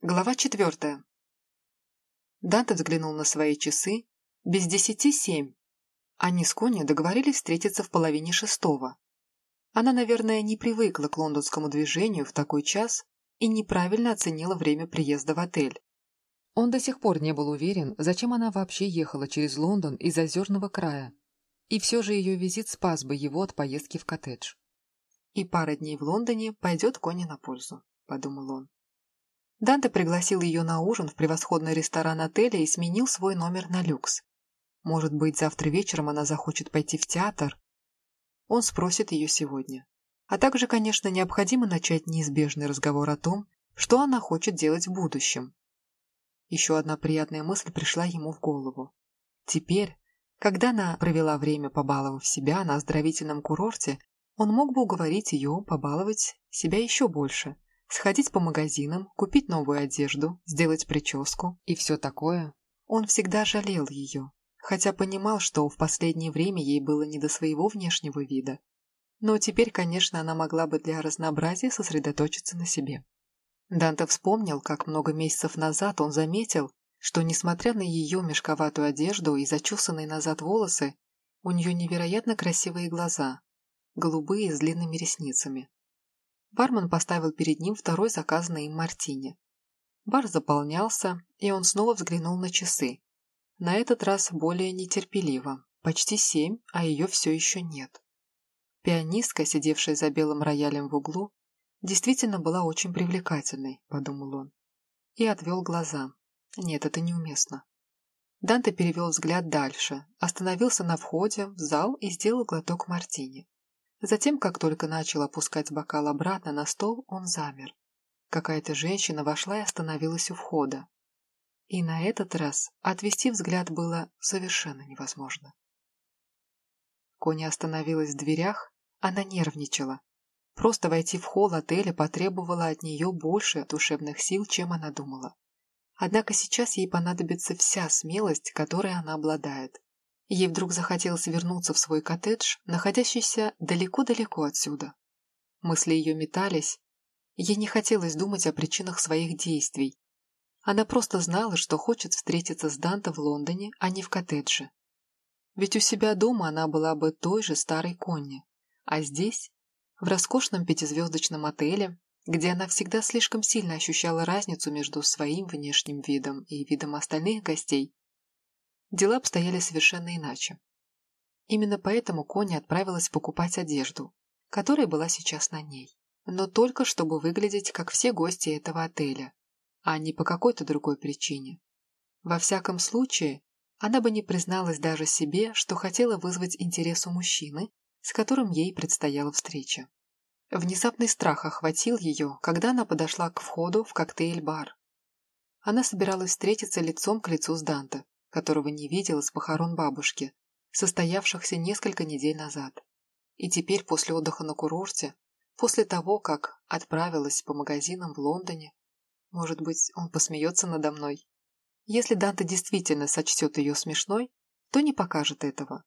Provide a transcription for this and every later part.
Глава четвертая. Данте взглянул на свои часы. Без десяти семь. Они с Кони договорились встретиться в половине шестого. Она, наверное, не привыкла к лондонскому движению в такой час и неправильно оценила время приезда в отель. Он до сих пор не был уверен, зачем она вообще ехала через Лондон из озерного края. И все же ее визит спас бы его от поездки в коттедж. И пара дней в Лондоне пойдет Кони на пользу, подумал он. Данте пригласил ее на ужин в превосходный ресторан отеля и сменил свой номер на люкс. Может быть, завтра вечером она захочет пойти в театр? Он спросит ее сегодня. А также, конечно, необходимо начать неизбежный разговор о том, что она хочет делать в будущем. Еще одна приятная мысль пришла ему в голову. Теперь, когда она провела время, побаловав себя на оздоровительном курорте, он мог бы уговорить ее побаловать себя еще больше – Сходить по магазинам, купить новую одежду, сделать прическу и все такое. Он всегда жалел ее, хотя понимал, что в последнее время ей было не до своего внешнего вида. Но теперь, конечно, она могла бы для разнообразия сосредоточиться на себе. Данте вспомнил, как много месяцев назад он заметил, что, несмотря на ее мешковатую одежду и зачесанные назад волосы, у нее невероятно красивые глаза, голубые с длинными ресницами. Бармен поставил перед ним второй заказанный им мартини. Бар заполнялся, и он снова взглянул на часы. На этот раз более нетерпеливо. Почти семь, а ее все еще нет. Пианистка, сидевшая за белым роялем в углу, действительно была очень привлекательной, подумал он. И отвел глаза. Нет, это неуместно. Данте перевел взгляд дальше, остановился на входе в зал и сделал глоток мартини. Затем, как только начал опускать бокал обратно на стол, он замер. Какая-то женщина вошла и остановилась у входа. И на этот раз отвести взгляд было совершенно невозможно. Коня остановилась в дверях, она нервничала. Просто войти в холл отеля потребовало от нее больше душевных сил, чем она думала. Однако сейчас ей понадобится вся смелость, которой она обладает. Ей вдруг захотелось вернуться в свой коттедж, находящийся далеко-далеко отсюда. Мысли ее метались. Ей не хотелось думать о причинах своих действий. Она просто знала, что хочет встретиться с Данто в Лондоне, а не в коттедже. Ведь у себя дома она была бы той же старой Конни. А здесь, в роскошном пятизвездочном отеле, где она всегда слишком сильно ощущала разницу между своим внешним видом и видом остальных гостей, дела обстояли совершенно иначе. Именно поэтому Кони отправилась покупать одежду, которая была сейчас на ней, но только чтобы выглядеть как все гости этого отеля, а не по какой-то другой причине. Во всяком случае, она бы не призналась даже себе, что хотела вызвать интерес у мужчины, с которым ей предстояла встреча. Внезапный страх охватил ее, когда она подошла к входу в коктейль-бар. Она собиралась встретиться лицом к лицу с Данте, которого не видела с похорон бабушки, состоявшихся несколько недель назад. И теперь после отдыха на курорте, после того, как отправилась по магазинам в Лондоне, может быть, он посмеется надо мной. Если Данте действительно сочтет ее смешной, то не покажет этого.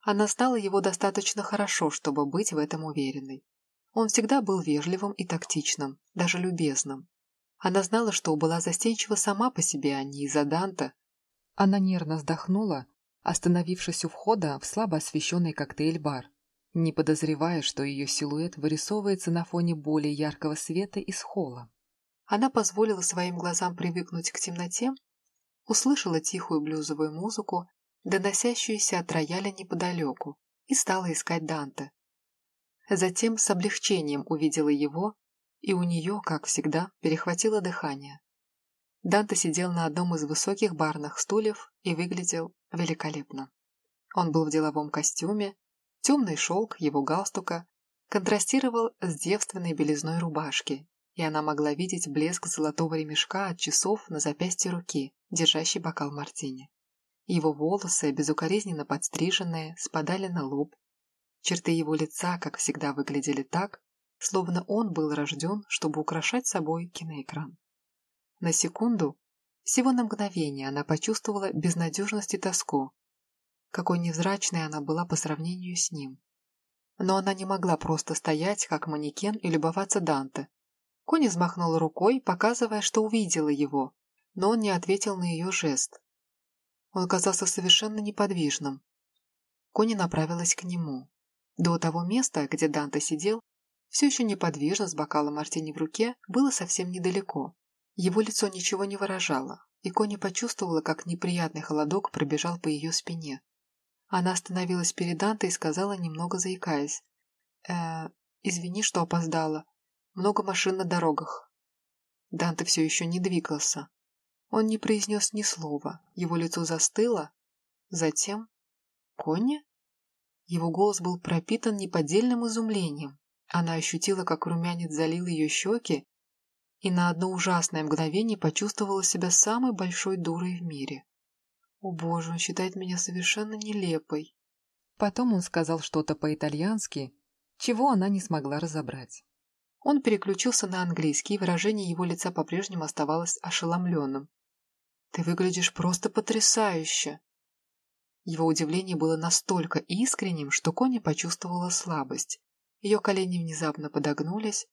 Она знала его достаточно хорошо, чтобы быть в этом уверенной. Он всегда был вежливым и тактичным, даже любезным. Она знала, что была застенчива сама по себе, а не из-за Данта, она нервно вздохнула, остановившись у входа в слабо освещенный коктейль-бар, не подозревая, что ее силуэт вырисовывается на фоне более яркого света из холла. Она позволила своим глазам привыкнуть к темноте, услышала тихую блюзовую музыку, доносящуюся от рояля неподалеку, и стала искать Данте. Затем с облегчением увидела его, и у нее, как всегда, перехватило дыхание. Данте сидел на одном из высоких барных стульев и выглядел великолепно. Он был в деловом костюме, темный шелк его галстука контрастировал с девственной белизной рубашки, и она могла видеть блеск золотого ремешка от часов на запястье руки, держащей бокал мартини. Его волосы, безукоризненно подстриженные, спадали на лоб. Черты его лица, как всегда, выглядели так, словно он был рожден, чтобы украшать собой киноэкран. На секунду, всего на мгновение, она почувствовала безнадежность и тоску. Какой невзрачной она была по сравнению с ним. Но она не могла просто стоять, как манекен, и любоваться Данте. Кони взмахнула рукой, показывая, что увидела его, но он не ответил на ее жест. Он оказался совершенно неподвижным. Кони направилась к нему. До того места, где Данте сидел, все еще неподвижно с бокалом мартини в руке, было совсем недалеко. Его лицо ничего не выражало, и Кони почувствовала, как неприятный холодок пробежал по ее спине. Она остановилась перед Данте и сказала, немного заикаясь. «Э, извини, что опоздала. Много машин на дорогах». Данте все еще не двигался. Он не произнес ни слова, его лицо застыло. Затем... Конни? Его голос был пропитан неподдельным изумлением. Она ощутила, как румянец залил ее щеки, и на одно ужасное мгновение почувствовала себя самой большой дурой в мире. О боже, он считает меня совершенно нелепой. Потом он сказал что-то по-итальянски, чего она не смогла разобрать. Он переключился на английский, и выражение его лица по-прежнему оставалось ошеломленным. «Ты выглядишь просто потрясающе!» Его удивление было настолько искренним, что Коня почувствовала слабость. Ее колени внезапно подогнулись.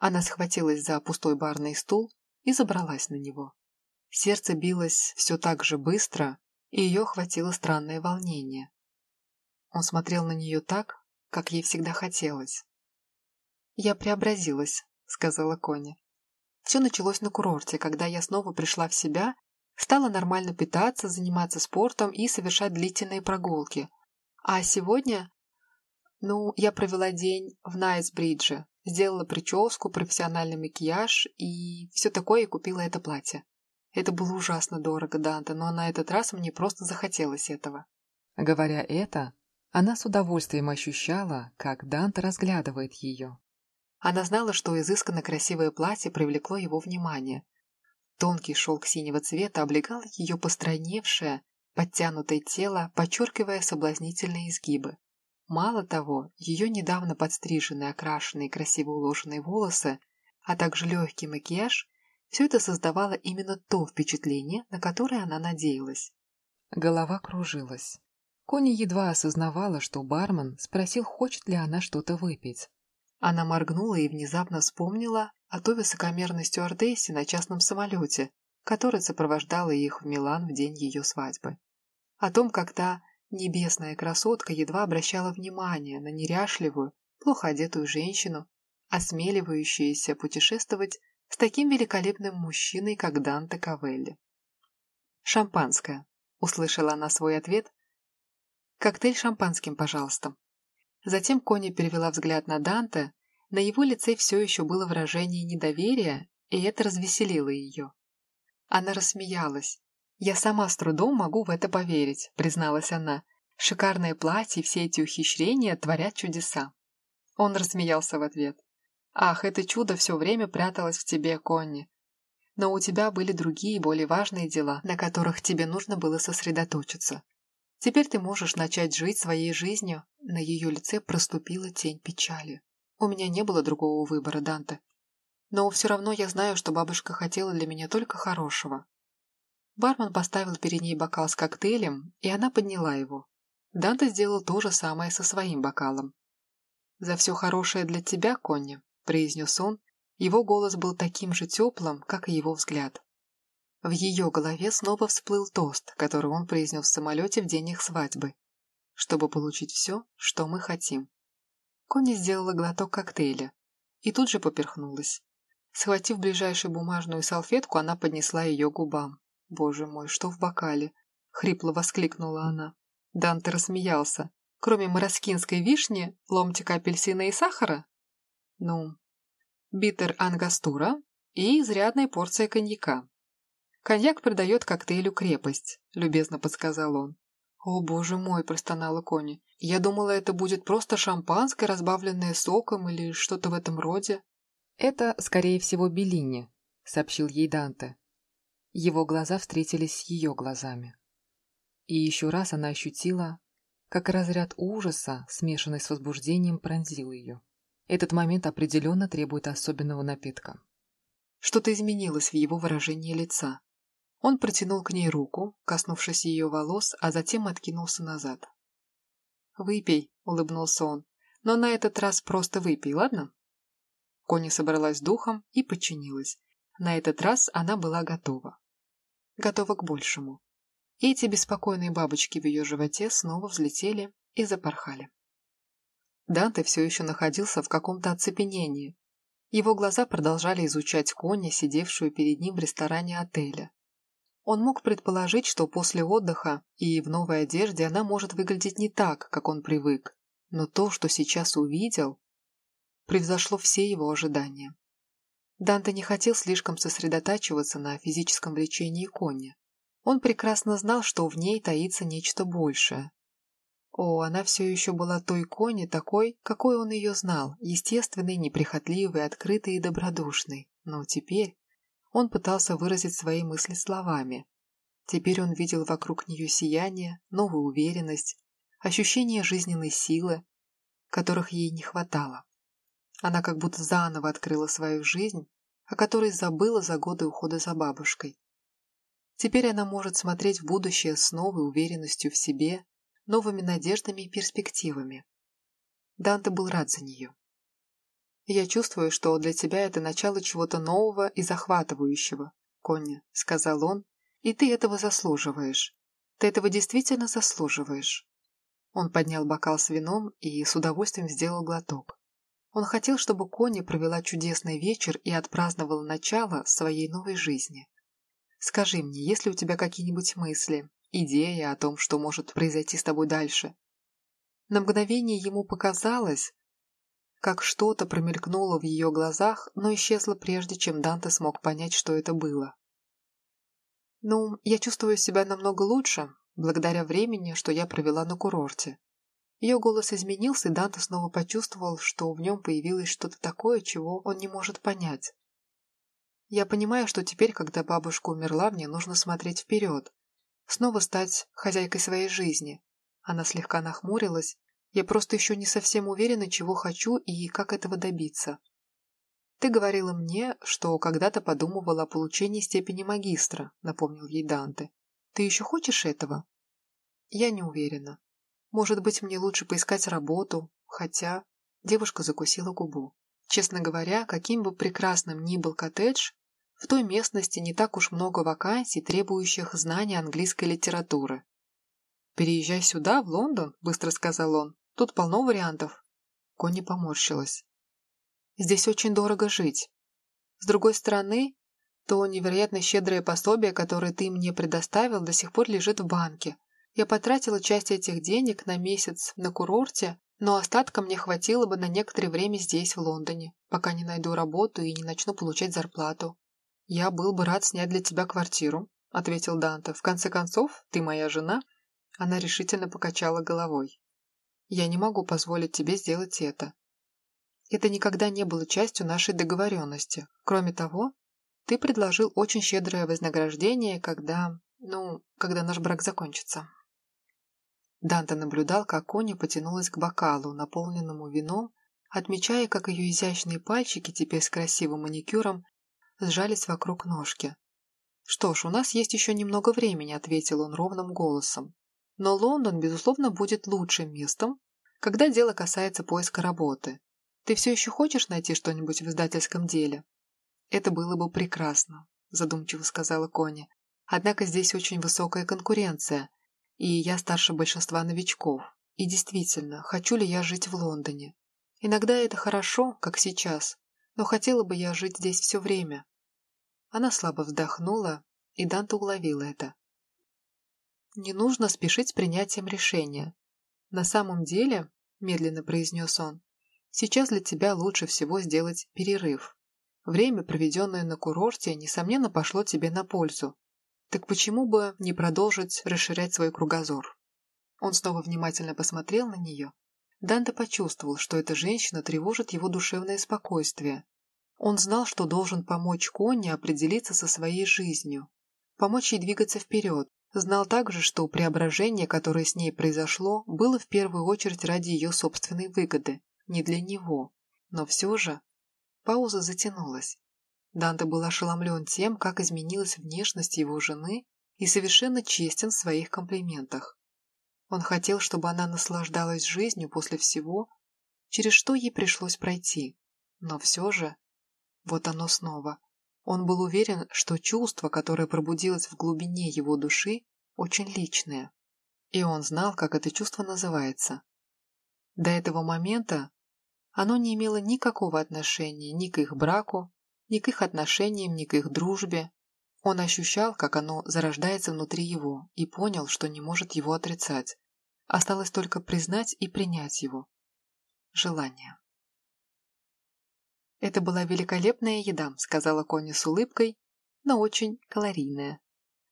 Она схватилась за пустой барный стул и забралась на него. Сердце билось все так же быстро, и ее охватило странное волнение. Он смотрел на нее так, как ей всегда хотелось. «Я преобразилась», — сказала Коня. «Все началось на курорте, когда я снова пришла в себя, стала нормально питаться, заниматься спортом и совершать длительные прогулки. А сегодня ну, я провела день в Найтсбридже, сделала прическу, профессиональный макияж и все такое и купила это платье. Это было ужасно дорого, Данте, но на этот раз мне просто захотелось этого. Говоря это, она с удовольствием ощущала, как Данте разглядывает ее. Она знала, что изысканно красивое платье привлекло его внимание. Тонкий шелк синего цвета облегал ее постраневшее, подтянутое тело, подчеркивая соблазнительные изгибы. Мало того, ее недавно подстриженные, окрашенные и красиво уложенные волосы, а также легкий макияж, все это создавало именно то впечатление, на которое она надеялась. Голова кружилась. Кони едва осознавала, что бармен спросил, хочет ли она что-то выпить. Она моргнула и внезапно вспомнила о той высокомерной стюардессе на частном самолете, которая сопровождала их в Милан в день ее свадьбы. О том, как та Небесная красотка едва обращала внимание на неряшливую, плохо одетую женщину, осмеливающуюся путешествовать с таким великолепным мужчиной, как Данте Кавелли. «Шампанское», — услышала она свой ответ. «Коктейль шампанским, пожалуйста». Затем Коня перевела взгляд на Данте, на его лице все еще было выражение недоверия, и это развеселило ее. Она рассмеялась, «Я сама с трудом могу в это поверить», — призналась она. «Шикарное платье и все эти ухищрения творят чудеса». Он рассмеялся в ответ. «Ах, это чудо все время пряталось в тебе, Конни. Но у тебя были другие, более важные дела, на которых тебе нужно было сосредоточиться. Теперь ты можешь начать жить своей жизнью». На ее лице проступила тень печали. «У меня не было другого выбора, Данте. Но все равно я знаю, что бабушка хотела для меня только хорошего. Бармен поставил перед ней бокал с коктейлем, и она подняла его. Данте сделал то же самое со своим бокалом. «За все хорошее для тебя, Конни», — произнес он. Его голос был таким же теплым, как и его взгляд. В ее голове снова всплыл тост, который он произнес в самолете в день их свадьбы. «Чтобы получить все, что мы хотим». Конни сделала глоток коктейля и тут же поперхнулась. Схватив ближайшую бумажную салфетку, она поднесла ее губам. «Боже мой, что в бокале?» — хрипло воскликнула она. Данте рассмеялся. «Кроме мороскинской вишни, ломтика апельсина и сахара?» «Ну, битер ангастура и изрядная порция коньяка. Коньяк придает коктейлю крепость», — любезно подсказал он. «О, боже мой!» – простонала Кони. «Я думала, это будет просто шампанское, разбавленное соком или что-то в этом роде». «Это, скорее всего, Беллини», – сообщил ей Данте. Его глаза встретились с ее глазами. И еще раз она ощутила, как разряд ужаса, смешанный с возбуждением, пронзил ее. Этот момент определенно требует особенного напитка. Что-то изменилось в его выражении лица. Он протянул к ней руку, коснувшись ее волос, а затем откинулся назад. «Выпей», — улыбнулся он, — «но на этот раз просто выпей, ладно?» Кони собралась духом и подчинилась. На этот раз она была готова. Готова к большему. Эти беспокойные бабочки в ее животе снова взлетели и запорхали. Данте все еще находился в каком-то оцепенении. Его глаза продолжали изучать Кони, сидевшую перед ним в ресторане отеля. Он мог предположить, что после отдыха и в новой одежде она может выглядеть не так, как он привык, но то, что сейчас увидел, превзошло все его ожидания. Данте не хотел слишком сосредотачиваться на физическом влечении Кони. Он прекрасно знал, что в ней таится нечто большее. О, она все еще была той Кони, такой, какой он ее знал, естественной, неприхотливой, открытой и добродушной. Но теперь он пытался выразить свои мысли словами. Теперь он видел вокруг нее сияние, новую уверенность, ощущение жизненной силы, которых ей не хватало. Она как будто заново открыла свою жизнь, о которой забыла за годы ухода за бабушкой. Теперь она может смотреть в будущее с новой уверенностью в себе, новыми надеждами и перспективами. Данте был рад за нее. «Я чувствую, что для тебя это начало чего-то нового и захватывающего, Конни», — сказал он, — «и ты этого заслуживаешь. Ты этого действительно заслуживаешь». Он поднял бокал с вином и с удовольствием сделал глоток. Он хотел, чтобы Конни провела чудесный вечер и отпраздновала начало своей новой жизни. Скажи мне, есть ли у тебя какие-нибудь мысли, идеи о том, что может произойти с тобой дальше? На мгновение ему показалось, как что-то промелькнуло в ее глазах, но исчезло прежде, чем Данте смог понять, что это было. «Ну, я чувствую себя намного лучше, благодаря времени, что я провела на курорте. Ее голос изменился, и Данте снова почувствовал, что в нем появилось что-то такое, чего он не может понять. Я понимаю, что теперь, когда бабушка умерла, мне нужно смотреть вперед. Снова стать хозяйкой своей жизни. Она слегка нахмурилась. Я просто еще не совсем уверена, чего хочу и как этого добиться. Ты говорила мне, что когда-то подумывала о получении степени магистра, напомнил ей Данте. Ты еще хочешь этого? Я не уверена. Может быть, мне лучше поискать работу, хотя... Девушка закусила губу. Честно говоря, каким бы прекрасным ни был коттедж, в той местности не так уж много вакансий, требующих знания английской литературы. «Переезжай сюда, в Лондон», — быстро сказал он. «Тут полно вариантов». Конни поморщилась. «Здесь очень дорого жить. С другой стороны, то невероятно щедрое пособие, которое ты мне предоставил, до сих пор лежит в банке, я потратила часть этих денег на месяц на курорте, но остатка мне хватило бы на некоторое время здесь, в Лондоне, пока не найду работу и не начну получать зарплату. «Я был бы рад снять для тебя квартиру», — ответил Данте. «В конце концов, ты моя жена». Она решительно покачала головой. «Я не могу позволить тебе сделать это. Это никогда не было частью нашей договоренности. Кроме того, ты предложил очень щедрое вознаграждение, когда... ну, когда наш брак закончится». Данте наблюдал, как Кони потянулась к бокалу, наполненному вином, отмечая, как ее изящные пальчики, теперь с красивым маникюром, сжались вокруг ножки. «Что ж, у нас есть еще немного времени», — ответил он ровным голосом. «Но Лондон, безусловно, будет лучшим местом, когда дело касается поиска работы. Ты все еще хочешь найти что-нибудь в издательском деле?» «Это было бы прекрасно», — задумчиво сказала Кони. «Однако здесь очень высокая конкуренция, и я старше большинства новичков. И действительно, хочу ли я жить в Лондоне? Иногда это хорошо, как сейчас, но хотела бы я жить здесь все время. Она слабо вздохнула, и Данте уловил это. «Не нужно спешить с принятием решения. На самом деле, — медленно произнес он, — сейчас для тебя лучше всего сделать перерыв. Время, проведенное на курорте, несомненно, пошло тебе на пользу, так почему бы не продолжить расширять свой кругозор? Он снова внимательно посмотрел на нее. Данте почувствовал, что эта женщина тревожит его душевное спокойствие. Он знал, что должен помочь Конне определиться со своей жизнью, помочь ей двигаться вперед. Знал также, что преображение, которое с ней произошло, было в первую очередь ради ее собственной выгоды, не для него. Но все же... Пауза затянулась. Данте был ошеломлен тем, как изменилась внешность его жены и совершенно честен в своих комплиментах. Он хотел, чтобы она наслаждалась жизнью после всего, через что ей пришлось пройти. Но все же Вот оно снова. Он был уверен, что чувство, которое пробудилось в глубине его души, очень личное. И он знал, как это чувство называется. До этого момента оно не имело никакого отношения ни к их браку, ни к их отношениям, ни к их дружбе. Он ощущал, как оно зарождается внутри его, и понял, что не может его отрицать. Осталось только признать и принять его. Желание. «Это была великолепная еда», — сказала Кони с улыбкой, но очень калорийная.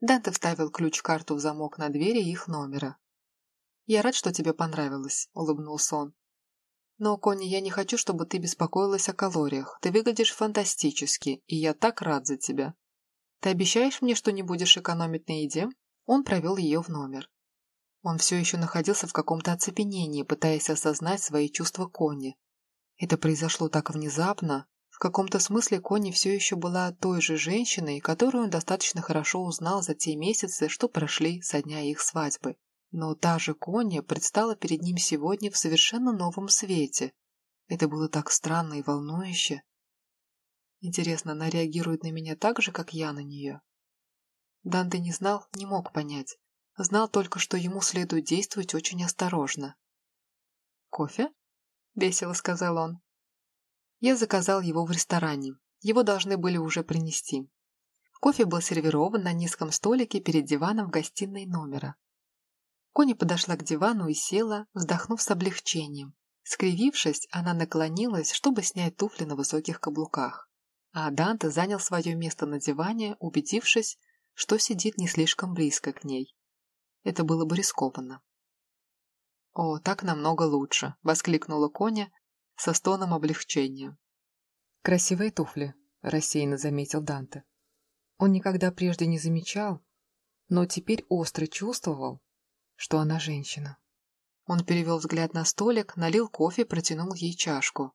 Данте вставил ключ-карту в замок на двери их номера. «Я рад, что тебе понравилось», — улыбнулся он. «Но, Кони, я не хочу, чтобы ты беспокоилась о калориях. Ты выглядишь фантастически, и я так рад за тебя. Ты обещаешь мне, что не будешь экономить на еде?» Он провел ее в номер. Он все еще находился в каком-то оцепенении, пытаясь осознать свои чувства Кони. Это произошло так внезапно. В каком-то смысле Кони все еще была той же женщиной, которую он достаточно хорошо узнал за те месяцы, что прошли со дня их свадьбы. Но та же Коня предстала перед ним сегодня в совершенно новом свете. Это было так странно и волнующе. Интересно, она реагирует на меня так же, как я на нее? Данте не знал, не мог понять. Знал только, что ему следует действовать очень осторожно. «Кофе?» — весело сказал он. Я заказал его в ресторане. Его должны были уже принести. Кофе был сервирован на низком столике перед диваном в гостиной номера. Кони подошла к дивану и села, вздохнув с облегчением. Скривившись, она наклонилась, чтобы снять туфли на высоких каблуках. А Данте занял свое место на диване, убедившись, что сидит не слишком близко к ней. Это было бы рискованно. «О, так намного лучше!» — воскликнула Коня со стоном облегчения. «Красивые туфли», — рассеянно заметил Данте. Он никогда прежде не замечал, но теперь остро чувствовал, что она женщина. Он перевел взгляд на столик, налил кофе и протянул ей чашку.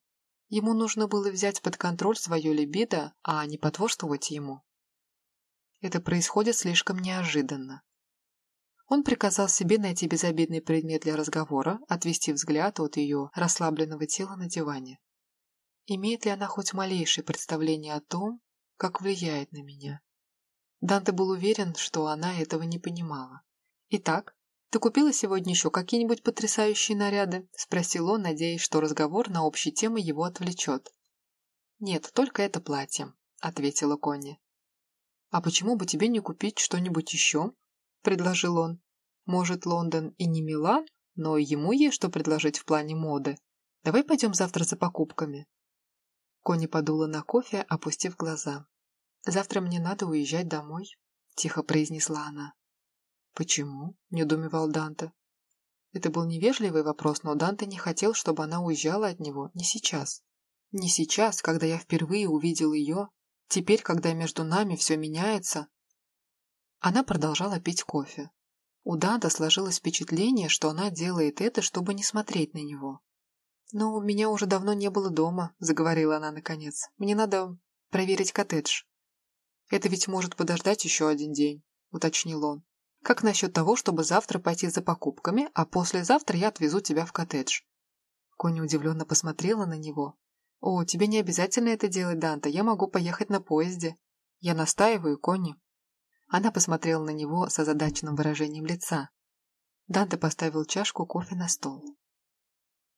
Ему нужно было взять под контроль свое либидо, а не потворствовать ему. Это происходит слишком неожиданно. Он приказал себе найти безобидный предмет для разговора, отвести взгляд от ее расслабленного тела на диване. Имеет ли она хоть малейшее представление о том, как влияет на меня? Данте был уверен, что она этого не понимала. «Итак, ты купила сегодня еще какие-нибудь потрясающие наряды?» – спросил он, надеясь, что разговор на общей темы его отвлечет. «Нет, только это платье», – ответила Конни. «А почему бы тебе не купить что-нибудь еще?» – предложил он. Может, Лондон и не Милан, но ему есть что предложить в плане моды. Давай пойдем завтра за покупками. Кони подула на кофе, опустив глаза. «Завтра мне надо уезжать домой», — тихо произнесла она. «Почему?» — недоумевал Данте. Это был невежливый вопрос, но Данте не хотел, чтобы она уезжала от него не сейчас. Не сейчас, когда я впервые увидел ее, теперь, когда между нами все меняется. Она продолжала пить кофе. У Дада сложилось впечатление, что она делает это, чтобы не смотреть на него. «Но меня уже давно не было дома», — заговорила она наконец. «Мне надо проверить коттедж». «Это ведь может подождать еще один день», — уточнил он. «Как насчет того, чтобы завтра пойти за покупками, а послезавтра я отвезу тебя в коттедж?» Коня удивленно посмотрела на него. «О, тебе не обязательно это делать, Данта, я могу поехать на поезде». «Я настаиваю, Конни», она посмотрела на него с озадаченным выражением лица. Данте поставил чашку кофе на стол.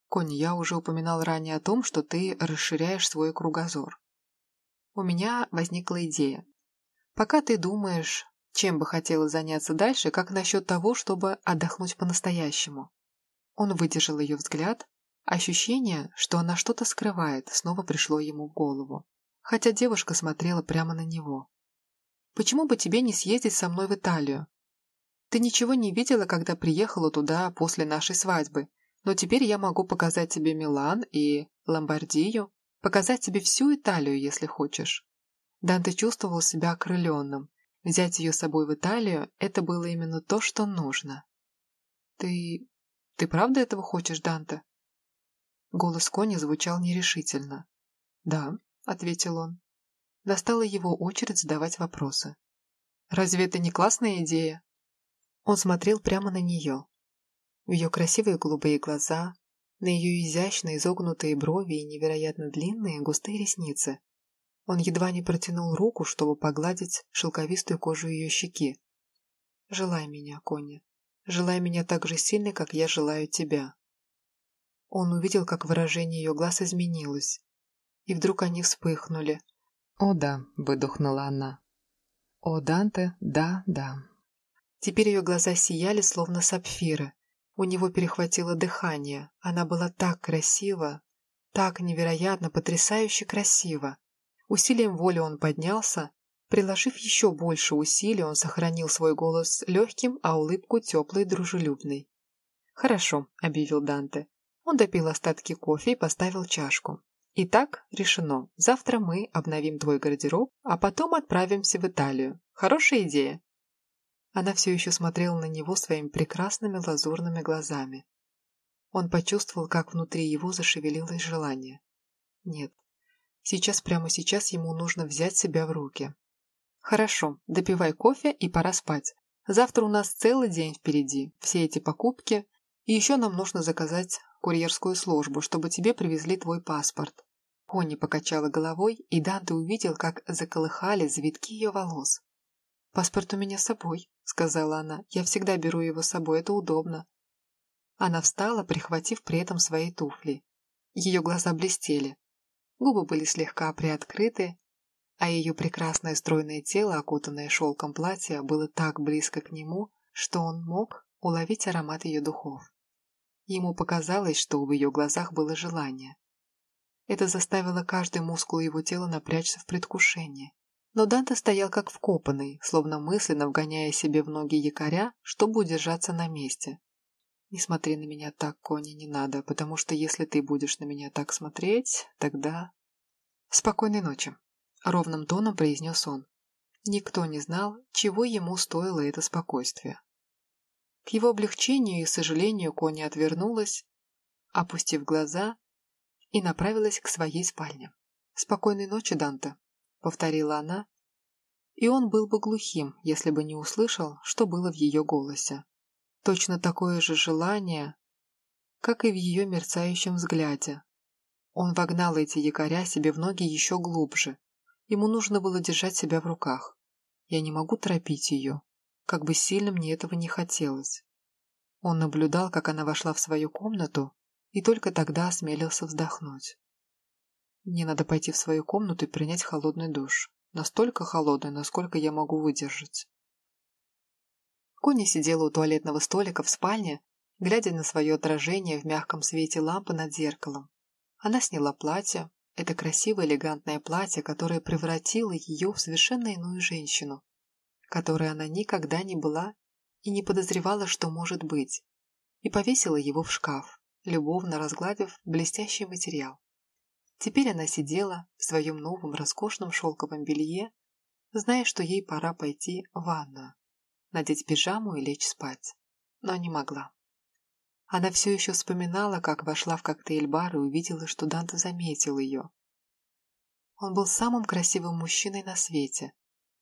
«Конни, я уже упоминал ранее о том, что ты расширяешь свой кругозор. У меня возникла идея. Пока ты думаешь, чем бы хотела заняться дальше, как насчет того, чтобы отдохнуть по-настоящему?» Он выдержал ее взгляд. Ощущение, что она что-то скрывает, снова пришло ему в голову. Хотя девушка смотрела прямо на него. Почему бы тебе не съездить со мной в Италию? Ты ничего не видела, когда приехала туда после нашей свадьбы, но теперь я могу показать тебе Милан и Ломбардию, показать тебе всю Италию, если хочешь». Данте чувствовал себя окрыленным. Взять ее с собой в Италию – это было именно то, что нужно. «Ты... ты правда этого хочешь, Данте?» Голос Кони звучал нерешительно. «Да», — ответил он. Настала его очередь задавать вопросы. «Разве это не классная идея?» Он смотрел прямо на нее. В ее красивые голубые глаза, на ее изящно изогнутые брови и невероятно длинные густые ресницы. Он едва не протянул руку, чтобы погладить шелковистую кожу ее щеки. «Желай меня, Коня. Желай меня так же сильно, как я желаю тебя». Он увидел, как выражение ее глаз изменилось. И вдруг они вспыхнули. «О да», — выдохнула она. «О, Данте, да, да». Теперь ее глаза сияли, словно сапфиры. У него перехватило дыхание. Она была так красива, так невероятно, потрясающе красива. Усилием воли он поднялся. Приложив еще больше усилий, он сохранил свой голос легким, а улыбку теплой и дружелюбной. «Хорошо», — объявил Данте. Он допил остатки кофе и поставил чашку. «Итак, решено. Завтра мы обновим твой гардероб, а потом отправимся в Италию. Хорошая идея?» Она все еще смотрела на него своими прекрасными лазурными глазами. Он почувствовал, как внутри его зашевелилось желание. Нет, сейчас, прямо сейчас ему нужно взять себя в руки. Хорошо, допивай кофе и пора спать. Завтра у нас целый день впереди, все эти покупки, и еще нам нужно заказать курьерскую службу, чтобы тебе привезли твой паспорт. Конни покачала головой, и Данте увидел, как заколыхали завитки ее волос. «Паспорт у меня с собой», — сказала она. «Я всегда беру его с собой, это удобно». Она встала, прихватив при этом свои туфли. Ее глаза блестели. Губы были слегка приоткрыты, а ее прекрасное стройное тело, окутанное шелком платья, было так близко к нему, что он мог уловить аромат ее духов. Ему показалось, что в ее глазах было желание. Это заставило каждый мускул его тела напрячься в предвкушении. Но Данте стоял как вкопанный, словно мысленно вгоняя себе в ноги якоря, чтобы удержаться на месте. «Не смотри на меня так, Кони, не надо, потому что если ты будешь на меня так смотреть, тогда...» «Спокойной ночи», — ровным тоном произнес он. Никто не знал, чего ему стоило это спокойствие. К его облегчению и сожалению Кони отвернулась, опустив глаза, и направилась к своей спальне. «Спокойной ночи, Данте», повторила она, и он был бы глухим, если бы не услышал, что было в ее голосе. Точно такое же желание, как и в ее мерцающем взгляде. Он вогнал эти якоря себе в ноги еще глубже. Ему нужно было держать себя в руках. Я не могу торопить ее, как бы сильно мне этого не хотелось. Он наблюдал, как она вошла в свою комнату, и только тогда осмелился вздохнуть. Мне надо пойти в свою комнату и принять холодный душ. Настолько холодный, насколько я могу выдержать. Кони сидела у туалетного столика в спальне, глядя на свое отражение в мягком свете лампы над зеркалом. Она сняла платье, это красивое элегантное платье, которое превратило ее в совершенно иную женщину, которой она никогда не была и не подозревала, что может быть, и повесила его в шкаф, любовно разгладив блестящий материал. Теперь она сидела в своем новом роскошном шелковом белье, зная, что ей пора пойти в ванную, надеть пижаму и лечь спать. Но не могла. Она все еще вспоминала, как вошла в коктейль-бар и увидела, что Данте заметил ее. Он был самым красивым мужчиной на свете.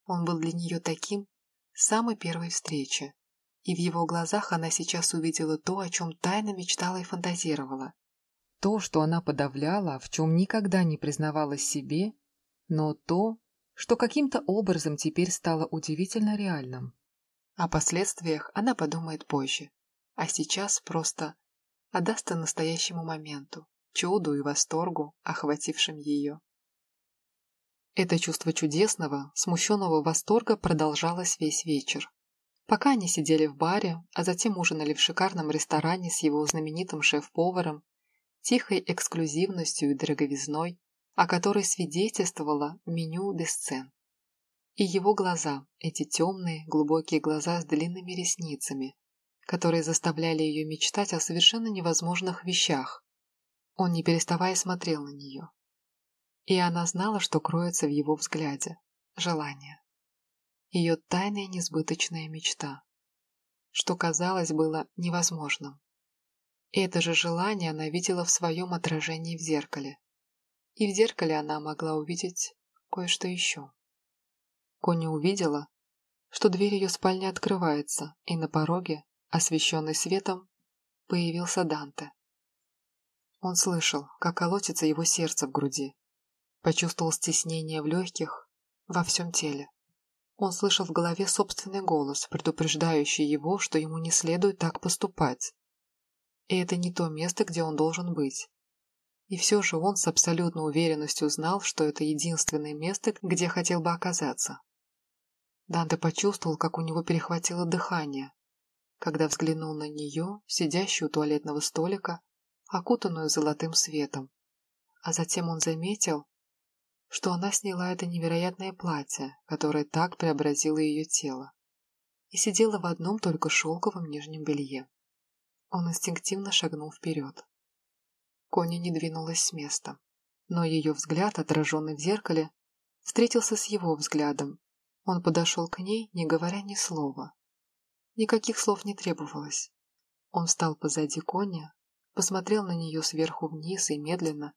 Он был для нее таким с самой первой встречи. И в его глазах она сейчас увидела то, о чем тайно мечтала и фантазировала. То, что она подавляла, в чем никогда не признавалась себе, но то, что каким-то образом теперь стало удивительно реальным. О последствиях она подумает позже, а сейчас просто отдастся настоящему моменту, чуду и восторгу, охватившим ее. Это чувство чудесного, смущенного восторга продолжалось весь вечер. Пока они сидели в баре, а затем ужинали в шикарном ресторане с его знаменитым шеф-поваром тихой эксклюзивностью и дороговизной, о которой свидетельствовало меню Десцен. И его глаза, эти темные, глубокие глаза с длинными ресницами, которые заставляли ее мечтать о совершенно невозможных вещах. Он, не переставая, смотрел на нее. И она знала, что кроется в его взгляде. Желание. Ее тайная несбыточная мечта. Что, казалось, было невозможным. Это же желание она видела в своем отражении в зеркале. И в зеркале она могла увидеть кое-что еще. Коня увидела, что дверь ее спальни открывается, и на пороге, освещенный светом, появился Данте. Он слышал, как колотится его сердце в груди. Почувствовал стеснение в легких, во всем теле. Он слышал в голове собственный голос, предупреждающий его, что ему не следует так поступать. И это не то место, где он должен быть. И все же он с абсолютной уверенностью знал, что это единственное место, где хотел бы оказаться. Данте почувствовал, как у него перехватило дыхание, когда взглянул на нее, сидящую у туалетного столика, окутанную золотым светом. А затем он заметил, что она сняла это невероятное платье, которое так преобразило ее тело, и сидела в одном только шелковом нижнем белье. Он инстинктивно шагнул вперед. Коня не двинулась с места, но ее взгляд, отраженный в зеркале, встретился с его взглядом. Он подошел к ней, не говоря ни слова. Никаких слов не требовалось. Он встал позади коня, посмотрел на нее сверху вниз и медленно,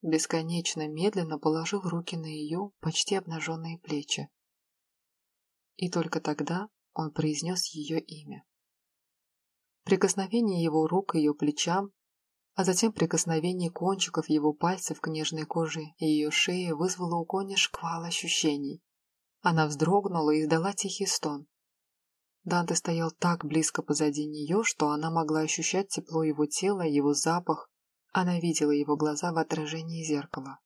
бесконечно медленно положил руки на ее почти обнаженные плечи. И только тогда он произнес ее имя. Прикосновение его рук к ее плечам а затем прикосновение кончиков его пальцев к нежной коже и ее шее вызвало у Кони шквал ощущений. Она вздрогнула и издала тихий стон. Данте стоял так близко позади нее, что она могла ощущать тепло его тела, его запах. Она видела его глаза в отражении зеркала.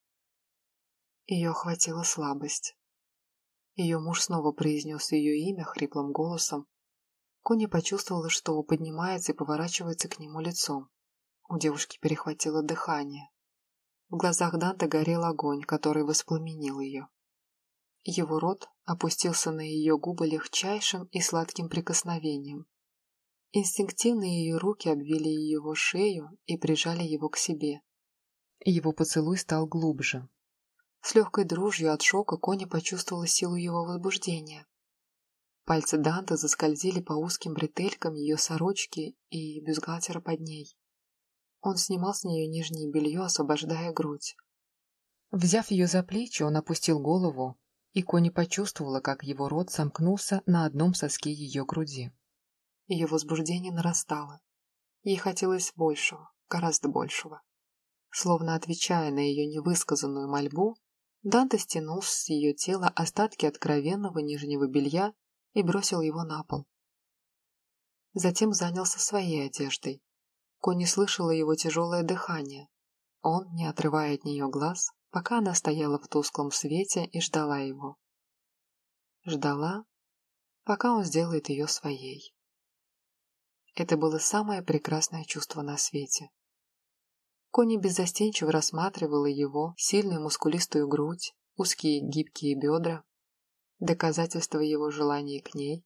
Ее охватила слабость. Ее муж снова произнес ее имя хриплым голосом. Кони почувствовала, что поднимается и поворачивается к нему лицом. У девушки перехватило дыхание. В глазах Данте горел огонь, который воспламенил ее. Его рот опустился на ее губы легчайшим и сладким прикосновением. Инстинктивно ее руки обвили его шею и прижали его к себе. Его поцелуй стал глубже. С легкой дрожью от шока Коня почувствовала силу его возбуждения. Пальцы Данте заскользили по узким бретелькам ее сорочки и бюстгальтера под ней. Он снимал с нее нижнее белье, освобождая грудь. Взяв ее за плечи, он опустил голову, и Кони почувствовала, как его рот сомкнулся на одном соске ее груди. Ее возбуждение нарастало. Ей хотелось большего, гораздо большего. Словно отвечая на ее невысказанную мольбу, Данте стянул с ее тела остатки откровенного нижнего белья и бросил его на пол. Затем занялся своей одеждой. Кони слышала его тяжелое дыхание. Он, не отрывая от нее глаз, пока она стояла в тусклом свете и ждала его. Ждала, пока он сделает ее своей. Это было самое прекрасное чувство на свете. Кони беззастенчиво рассматривала его сильную мускулистую грудь, узкие гибкие бедра, доказательство его желания к ней,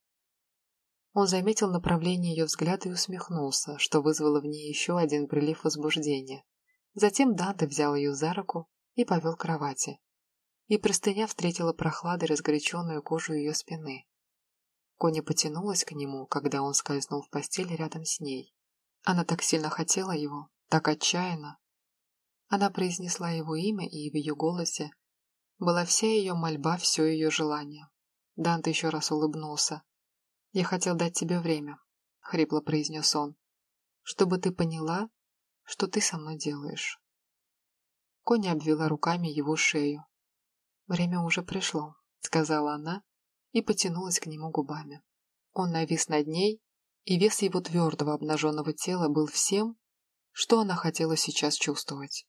он заметил направление ее взгляда и усмехнулся, что вызвало в ней еще один прилив возбуждения. Затем Данте взял ее за руку и повел к кровати. И простыня встретила прохладой разгоряченную кожу ее спины. Коня потянулась к нему, когда он скользнул в постели рядом с ней. Она так сильно хотела его, так отчаянно. Она произнесла его имя, и в ее голосе была вся ее мольба, все ее желание. Данте еще раз улыбнулся, «Я хотел дать тебе время», — хрипло произнес он, «чтобы ты поняла, что ты со мной делаешь». Коня обвела руками его шею. «Время уже пришло», — сказала она и потянулась к нему губами. Он навис над ней, и вес его твердого обнаженного тела был всем, что она хотела сейчас чувствовать.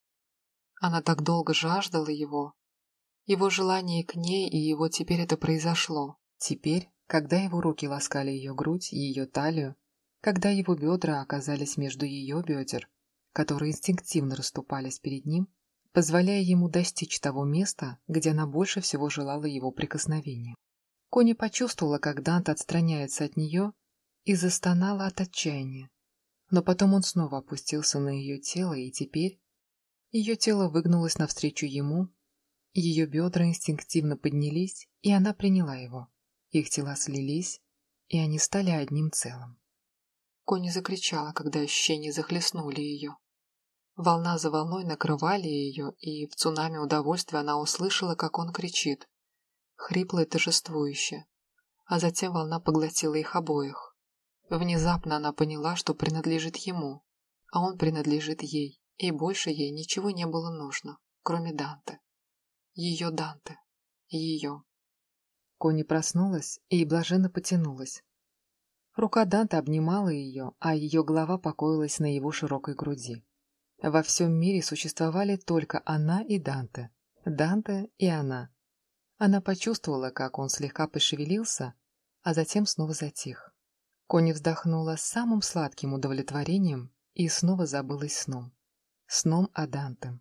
Она так долго жаждала его, его желание к ней, и его теперь это произошло. Теперь когда его руки ласкали ее грудь и ее талию, когда его бедра оказались между ее бедер, которые инстинктивно расступались перед ним, позволяя ему достичь того места, где она больше всего желала его прикосновения. Кони почувствовала, как Дант отстраняется от нее, и застонала от отчаяния. Но потом он снова опустился на ее тело, и теперь ее тело выгнулось навстречу ему, ее бедра инстинктивно поднялись, и она приняла его. Их тела слились, и они стали одним целым. Кони закричала, когда ощущения захлестнули ее. Волна за волной накрывали ее, и в цунами удовольствия она услышала, как он кричит. Хрипло и торжествующе. А затем волна поглотила их обоих. Внезапно она поняла, что принадлежит ему, а он принадлежит ей, и больше ей ничего не было нужно, кроме Данте. Ее Данте. Ее. Кони проснулась и блаженно потянулась. Рука Данте обнимала ее, а ее голова покоилась на его широкой груди. Во всем мире существовали только она и Данте. Данте и она. Она почувствовала, как он слегка пошевелился, а затем снова затих. Кони вздохнула с самым сладким удовлетворением и снова забылась сном. Сном о Данте.